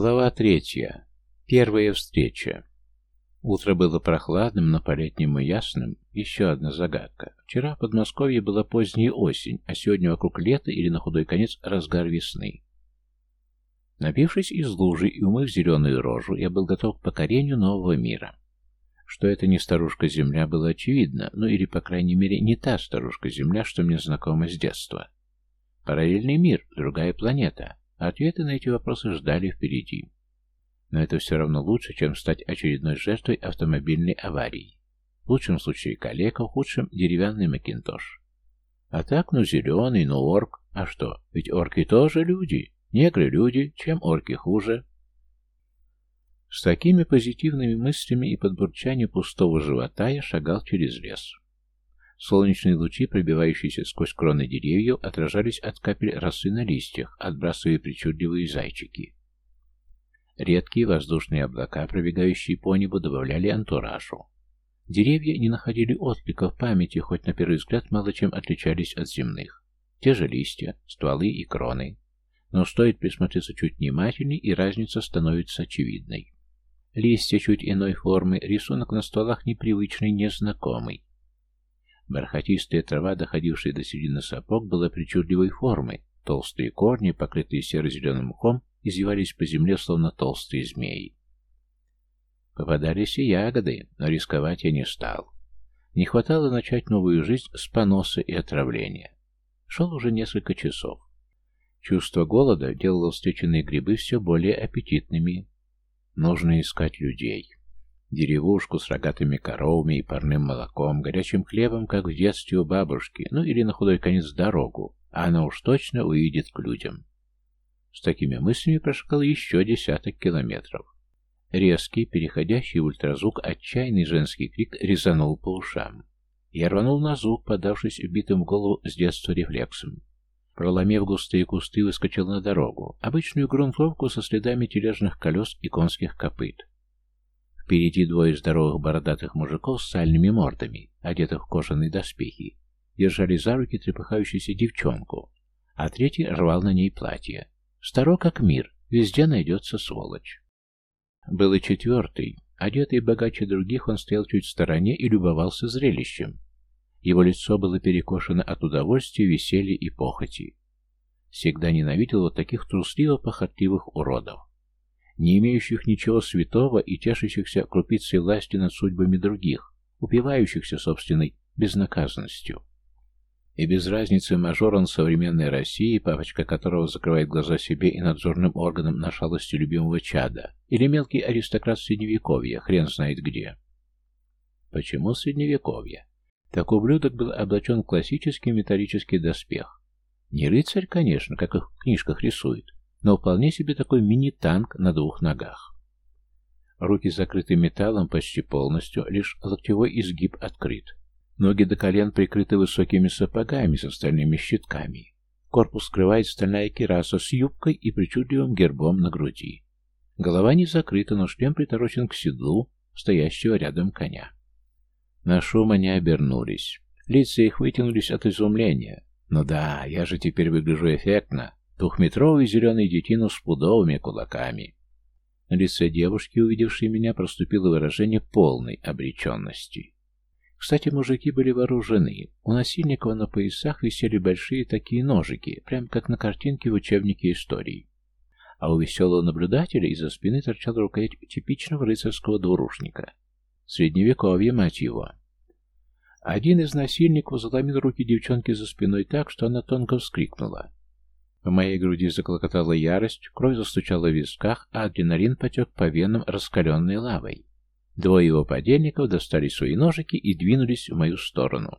Глава третья. Первая встреча. Утро было прохладным, но по-летнему ясным. Еще одна загадка. Вчера в Подмосковье была поздняя осень, а сегодня вокруг лета или на худой конец разгар весны. Напившись из лужи и умыв зеленую рожу, я был готов к покорению нового мира. Что это не старушка-земля, было очевидно, ну или, по крайней мере, не та старушка-земля, что мне знакома с детства. Параллельный мир, другая планета. Ответы на эти вопросы ждали впереди. Но это все равно лучше, чем стать очередной жертвой автомобильной аварии. В лучшем случае калека, в худшем деревянный макинтош. А так, ну зеленый, ну орк. А что, ведь орки тоже люди. Негры люди, чем орки хуже. С такими позитивными мыслями и подбурчанием пустого живота я шагал через лес. Солнечные лучи, пробивающиеся сквозь кроны деревьев, отражались от капель росы на листьях, отбрасывая причудливые зайчики. Редкие воздушные облака, пробегающие по небу, добавляли антуражу. Деревья не находили отклика в памяти, хоть на первый взгляд мало чем отличались от земных. Те же листья, стволы и кроны. Но стоит присмотреться чуть внимательней, и разница становится очевидной. Листья чуть иной формы, рисунок на стволах непривычный, незнакомый. Бархатистая трава, доходившая до середины сапог, была причудливой формы. Толстые корни, покрытые серо-зеленым мхом, извивались по земле, словно толстые змеи. Попадались и ягоды, но рисковать я не стал. Не хватало начать новую жизнь с поноса и отравления. Шел уже несколько часов. Чувство голода делало встреченные грибы все более аппетитными. Нужно искать людей. Деревушку с рогатыми коровами и парным молоком, горячим хлебом, как в детстве у бабушки, ну или на худой конец дорогу, а она уж точно уедет к людям. С такими мыслями прошагал еще десяток километров. Резкий, переходящий в ультразвук, отчаянный женский крик резанул по ушам. Я рванул на звук, подавшись убитым в голову с детства рефлексом. Проломив густые кусты, выскочил на дорогу, обычную грунтовку со следами тележных колес и конских копыт. Впереди двое здоровых бородатых мужиков с сальными мордами, одетых в кожаные доспехи, держали за руки трепыхающуюся девчонку, а третий рвал на ней платье. Старо как мир, везде найдется сволочь. Был и четвертый. Одетый богаче других, он стоял чуть в стороне и любовался зрелищем. Его лицо было перекошено от удовольствия, веселья и похоти. Всегда ненавидел вот таких трусливо-похотливых уродов не имеющих ничего святого и тешащихся крупицей власти над судьбами других, упивающихся собственной безнаказанностью. И без разницы мажор он современной России, папочка которого закрывает глаза себе и надзорным органам на шалости любимого чада, или мелкий аристократ Средневековья, хрен знает где. Почему Средневековье? Так ублюдок был облачен в классический металлический доспех. Не рыцарь, конечно, как их в книжках рисуют, но вполне себе такой мини-танк на двух ногах. Руки закрыты металлом почти полностью, лишь локтевой изгиб открыт. Ноги до колен прикрыты высокими сапогами с остальными щитками. Корпус скрывает стальная кираса с юбкой и причудливым гербом на груди. Голова не закрыта, но шлем приторочен к седлу, стоящего рядом коня. На шум они обернулись. Лица их вытянулись от изумления. «Ну да, я же теперь выгляжу эффектно. Двухметровый зеленый детину с пудовыми кулаками. На лице девушки, увидевшей меня, проступило выражение полной обреченности. Кстати, мужики были вооружены. У насильников на поясах висели большие такие ножики, прям как на картинке в учебнике истории. А у веселого наблюдателя из-за спины торчала рукоять типичного рыцарского двурушника. Средневековье, мать его. Один из насильников заломил руки девчонки за спиной так, что она тонко вскрикнула. В моей груди заклокотала ярость, кровь застучала в висках, а адреналин потек по венам раскаленной лавой. Двое его подельников достали свои ножики и двинулись в мою сторону.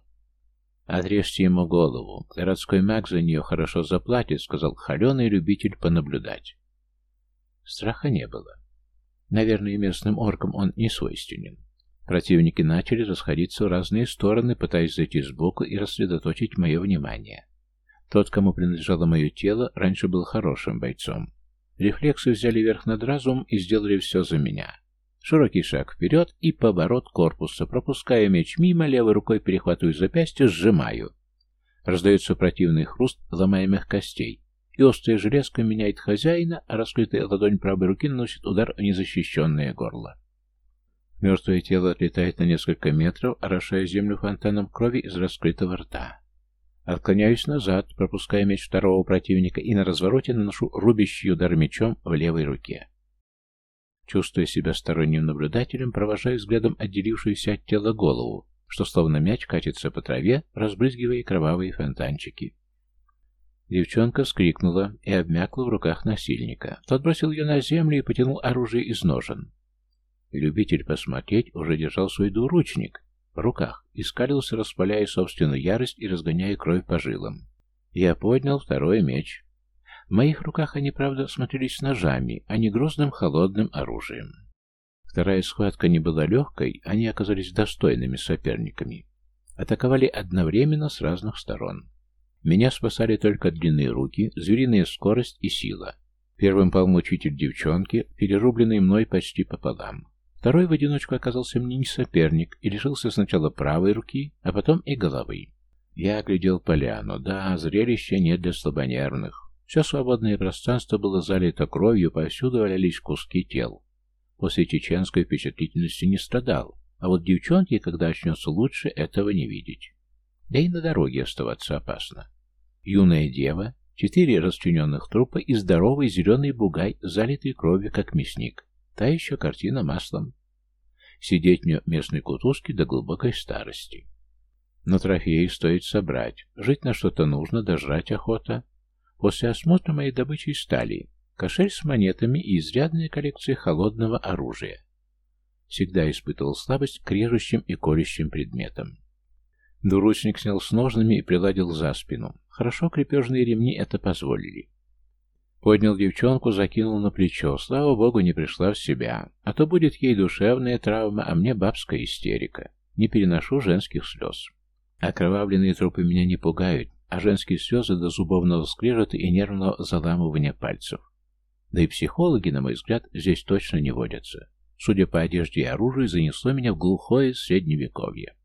«Отрежьте ему голову. Городской маг за нее хорошо заплатит», — сказал холеный любитель понаблюдать. Страха не было. Наверное, местным оркам он не свойственен. Противники начали расходиться в разные стороны, пытаясь зайти сбоку и рассредоточить мое внимание. Тот, кому принадлежало мое тело, раньше был хорошим бойцом. Рефлексы взяли верх над разумом и сделали все за меня. Широкий шаг вперед и поворот корпуса, пропуская меч мимо, левой рукой перехватываю запястье, сжимаю. Раздается противный хруст ломаемых костей, и острая железка меняет хозяина, а раскрытая ладонь правой руки наносит удар в незащищенное горло. Мертвое тело отлетает на несколько метров, орошая землю фонтаном крови из раскрытого рта. Отклоняюсь назад, пропуская меч второго противника, и на развороте наношу рубящий удар мечом в левой руке. Чувствуя себя сторонним наблюдателем, провожаю взглядом отделившуюся от тела голову, что словно мяч катится по траве, разбрызгивая кровавые фонтанчики. Девчонка вскрикнула и обмякла в руках насильника. Тот бросил ее на землю и потянул оружие из ножен. Любитель посмотреть уже держал свой двуручник руках и скалился, распаляя собственную ярость и разгоняя кровь по жилам. Я поднял второй меч. В моих руках они, правда, смотрелись ножами, а не грозным холодным оружием. Вторая схватка не была легкой, они оказались достойными соперниками. Атаковали одновременно с разных сторон. Меня спасали только длинные руки, звериная скорость и сила. Первым пал мучитель девчонки, перерубленный мной почти пополам. Второй в одиночку оказался мне не соперник и лишился сначала правой руки, а потом и головы. Я оглядел поляну. Да, зрелища нет для слабонервных. Все свободное пространство было залито кровью, повсюду валялись куски тел. После чеченской впечатлительности не страдал, а вот девчонке, когда очнется лучше, этого не видеть. Да и на дороге оставаться опасно. Юная дева, четыре расчлененных трупа и здоровый зеленый бугай, залитый кровью, как мясник. Та еще картина маслом. Сидеть мне местной кутузке до глубокой старости. Но трофеи стоит собрать. Жить на что-то нужно, дожрать охота. После осмотра моей добычей стали кошель с монетами и изрядная коллекция холодного оружия. Всегда испытывал слабость к режущим и колющим предметам. Двуручник снял с ножными и приладил за спину. Хорошо крепежные ремни это позволили. Поднял девчонку, закинул на плечо. Слава богу, не пришла в себя. А то будет ей душевная травма, а мне бабская истерика. Не переношу женских слез. Окровавленные трупы меня не пугают, а женские слезы до зубовного скрежета и нервного заламывания пальцев. Да и психологи, на мой взгляд, здесь точно не водятся. Судя по одежде и оружию, занесло меня в глухое средневековье.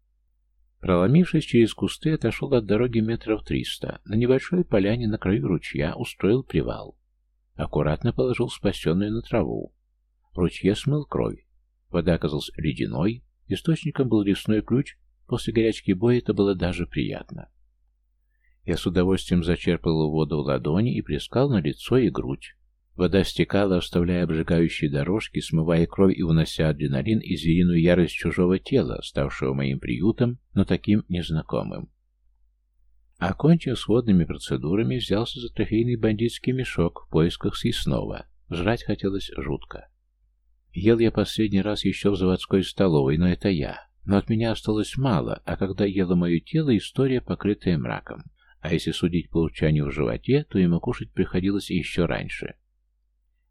Проломившись через кусты, отошел от дороги метров триста. На небольшой поляне на краю ручья устроил привал. Аккуратно положил спасенную на траву. В ручье смыл кровь. Вода оказалась ледяной, источником был лесной ключ, после горячки боя это было даже приятно. Я с удовольствием зачерпал воду в ладони и плескал на лицо и грудь. Вода стекала, оставляя обжигающие дорожки, смывая кровь и унося адреналин и звериную ярость чужого тела, ставшего моим приютом, но таким незнакомым. Окончив с водными процедурами, взялся за трофейный бандитский мешок в поисках съестного. Жрать хотелось жутко. Ел я последний раз еще в заводской столовой, но это я. Но от меня осталось мало, а когда ело мое тело, история, покрытая мраком. А если судить по урчанию в животе, то ему кушать приходилось еще раньше.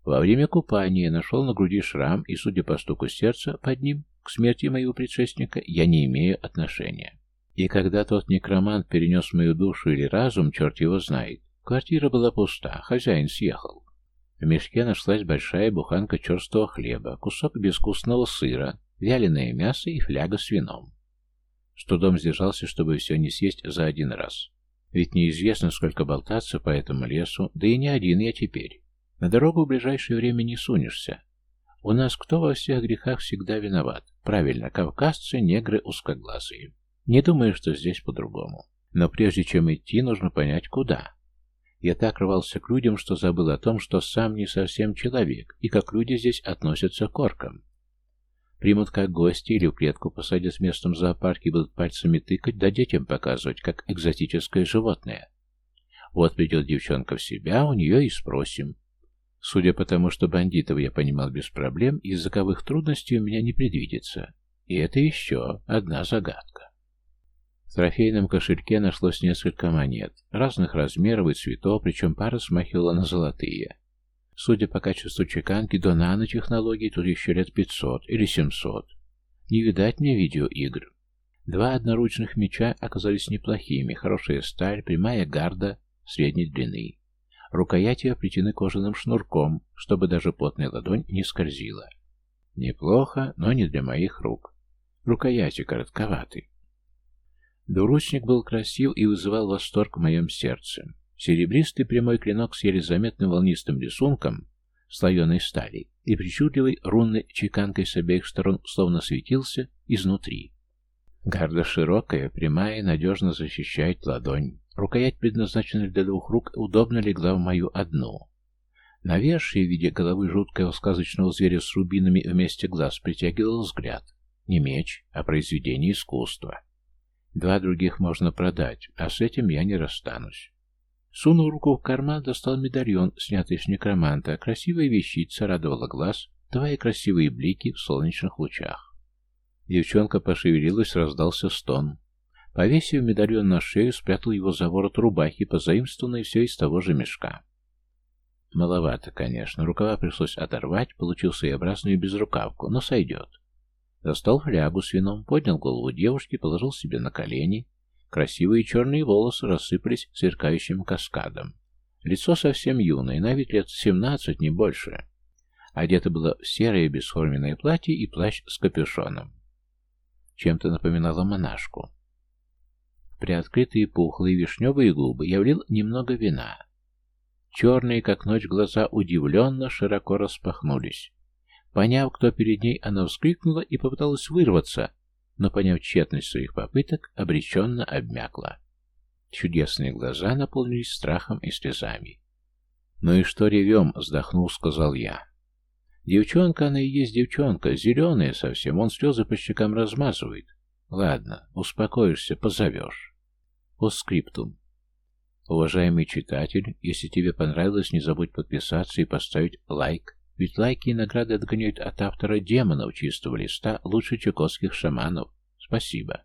Во время купания нашел на груди шрам, и, судя по стуку сердца под ним, к смерти моего предшественника я не имею отношения. И когда тот некромант перенес мою душу или разум, черт его знает, квартира была пуста, хозяин съехал. В мешке нашлась большая буханка черстого хлеба, кусок безвкусного сыра, вяленое мясо и фляга с вином. С трудом сдержался, чтобы все не съесть за один раз. Ведь неизвестно, сколько болтаться по этому лесу, да и не один я теперь. На дорогу в ближайшее время не сунешься. У нас кто во всех грехах всегда виноват? Правильно, кавказцы, негры, узкоглазые. Не думаю, что здесь по-другому. Но прежде чем идти, нужно понять, куда. Я так рвался к людям, что забыл о том, что сам не совсем человек, и как люди здесь относятся к оркам. Примут как гости или в клетку посадят в местном зоопарке и будут пальцами тыкать, да детям показывать, как экзотическое животное. Вот придет девчонка в себя, у нее и спросим, Судя по тому, что бандитов я понимал без проблем, языковых трудностей у меня не предвидится. И это еще одна загадка. В трофейном кошельке нашлось несколько монет, разных размеров и цветов, причем пара смахивала на золотые. Судя по качеству чеканки до нанотехнологий, тут еще лет 500 или 700. Не видать мне видеоигр. Два одноручных меча оказались неплохими, хорошая сталь, прямая гарда средней длины. Рукояти оплетены кожаным шнурком, чтобы даже потная ладонь не скользила. Неплохо, но не для моих рук. Рукояти коротковаты. Двуручник был красив и вызывал восторг в моем сердце. Серебристый прямой клинок с еле заметным волнистым рисунком слоеной стали и причудливой рунной чеканкой с обеих сторон словно светился изнутри. Гарда широкая, прямая, надежно защищает ладонь. Рукоять, предназначенная для двух рук, удобно легла в мою одну. Навершие в виде головы жуткого сказочного зверя с рубинами вместе глаз притягивал взгляд. Не меч, а произведение искусства. Два других можно продать, а с этим я не расстанусь. Сунул руку в карман, достал медальон, снятый с некроманта. Красивая вещица радовала глаз, давая красивые блики в солнечных лучах. Девчонка пошевелилась, раздался стон. Повесив медальон на шею, спрятал его за ворот рубахи, позаимствованной все из того же мешка. Маловато, конечно. Рукава пришлось оторвать, получил своеобразную безрукавку, но сойдет. Достал флягу с вином, поднял голову девушки, положил себе на колени, Красивые черные волосы рассыпались сверкающим каскадом. Лицо совсем юное, на вид лет семнадцать, не больше. Одето было в серое бесформенное платье и плащ с капюшоном. Чем-то напоминала монашку. Приоткрытые пухлые вишневые губы я немного вина. Черные, как ночь, глаза удивленно широко распахнулись. Поняв, кто перед ней, она вскрикнула и попыталась вырваться, но, поняв тщетность своих попыток, обреченно обмякла. Чудесные глаза наполнились страхом и слезами. «Ну и что ревем?» — вздохнул, сказал я. «Девчонка, она и есть девчонка, зеленая совсем, он слезы по щекам размазывает. Ладно, успокоишься, позовешь». Постскриптум. Уважаемый читатель, если тебе понравилось, не забудь подписаться и поставить лайк, ведь лайки и награды отгоняют от автора демонов чистого листа лучше чукотских шаманов. Спасибо.